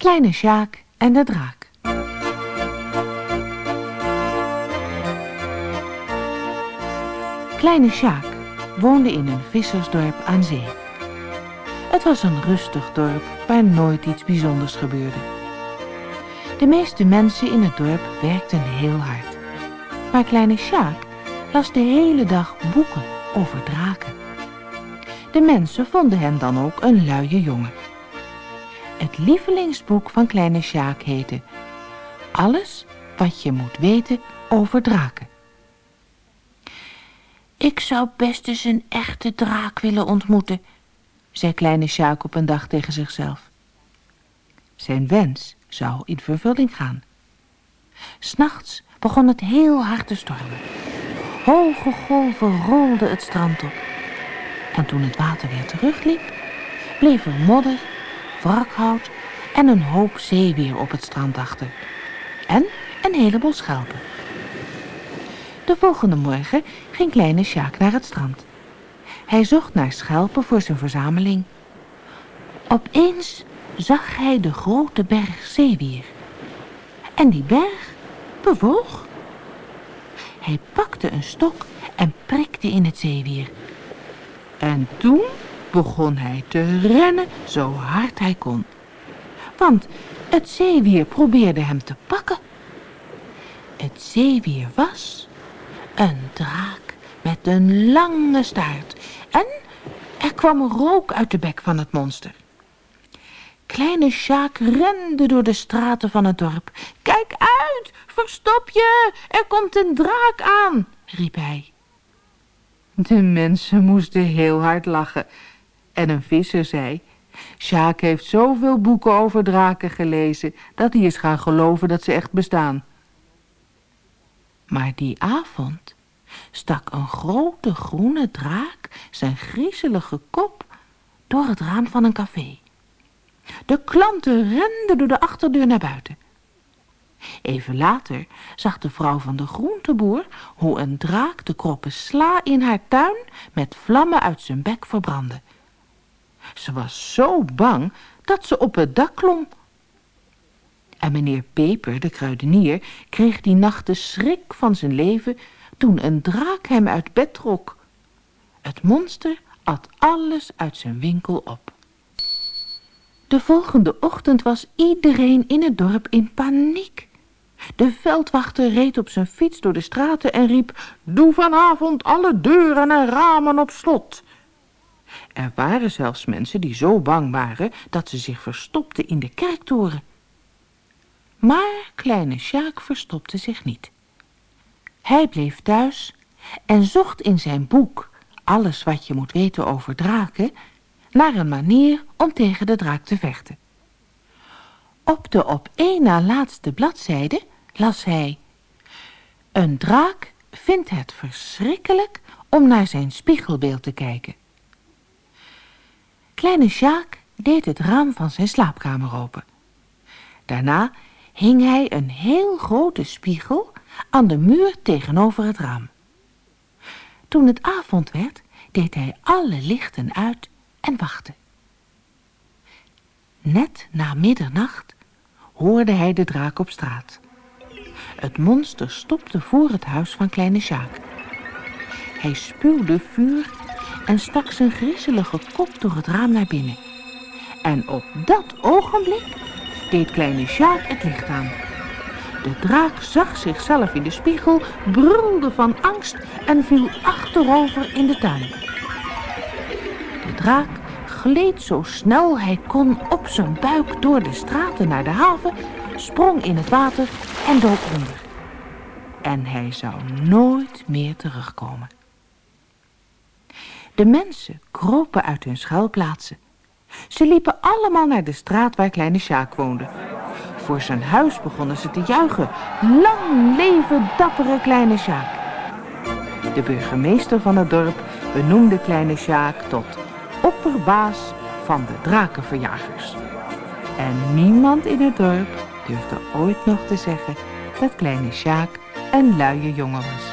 Kleine Sjaak en de draak. Kleine Sjaak woonde in een vissersdorp aan zee. Het was een rustig dorp waar nooit iets bijzonders gebeurde. De meeste mensen in het dorp werkten heel hard. Maar kleine Sjaak las de hele dag boeken over draken. De mensen vonden hem dan ook een luie jongen. Het lievelingsboek van kleine Sjaak heette Alles wat je moet weten over draken. Ik zou best eens een echte draak willen ontmoeten, zei kleine Sjaak op een dag tegen zichzelf. Zijn wens zou in vervulling gaan. S'nachts begon het heel hard te stormen. Hoge golven rolden het strand op. En toen het water weer terugliep, bleef er modder, wrakhout en een hoop zeewier op het strand achter. En een heleboel schelpen. De volgende morgen ging kleine Sjaak naar het strand. Hij zocht naar schelpen voor zijn verzameling. Opeens zag hij de grote berg zeewier. En die berg bewoog. Hij pakte een stok en prikte in het zeewier. En toen begon hij te rennen zo hard hij kon. Want het zeewier probeerde hem te pakken. Het zeewier was een draak met een lange staart. En er kwam rook uit de bek van het monster. Kleine Sjaak rende door de straten van het dorp. Kijk uit, verstop je, er komt een draak aan, riep hij. De mensen moesten heel hard lachen. En een visser zei... Sjaak heeft zoveel boeken over draken gelezen... dat hij is gaan geloven dat ze echt bestaan. Maar die avond stak een grote groene draak... zijn griezelige kop door het raam van een café. De klanten renden door de achterdeur naar buiten. Even later zag de vrouw van de groenteboer hoe een draak de kroppen sla in haar tuin met vlammen uit zijn bek verbrandde. Ze was zo bang dat ze op het dak klom. En meneer Peper, de kruidenier, kreeg die nacht de schrik van zijn leven toen een draak hem uit bed trok. Het monster at alles uit zijn winkel op. De volgende ochtend was iedereen in het dorp in paniek. De veldwachter reed op zijn fiets door de straten en riep... Doe vanavond alle deuren en ramen op slot. Er waren zelfs mensen die zo bang waren... dat ze zich verstopten in de kerktoren. Maar kleine Sjaak verstopte zich niet. Hij bleef thuis en zocht in zijn boek... alles wat je moet weten over draken... naar een manier om tegen de draak te vechten. Op de op één na laatste bladzijde las hij... Een draak vindt het verschrikkelijk om naar zijn spiegelbeeld te kijken. Kleine Sjaak deed het raam van zijn slaapkamer open. Daarna hing hij een heel grote spiegel aan de muur tegenover het raam. Toen het avond werd, deed hij alle lichten uit en wachtte. Net na middernacht hoorde hij de draak op straat. Het monster stopte voor het huis van kleine Sjaak. Hij spuwde vuur en stak zijn griezelige kop door het raam naar binnen. En op dat ogenblik deed kleine Sjaak het licht aan. De draak zag zichzelf in de spiegel, brulde van angst en viel achterover in de tuin. De draak gleed zo snel hij kon op zijn buik door de straten naar de haven, sprong in het water en dook onder. En hij zou nooit meer terugkomen. De mensen kropen uit hun schuilplaatsen. Ze liepen allemaal naar de straat waar kleine Sjaak woonde. Voor zijn huis begonnen ze te juichen. Lang leven dappere kleine Sjaak. De burgemeester van het dorp benoemde kleine Sjaak tot opperbaas van de drakenverjagers. En niemand in het dorp durfde ooit nog te zeggen dat kleine Sjaak een luie jongen was.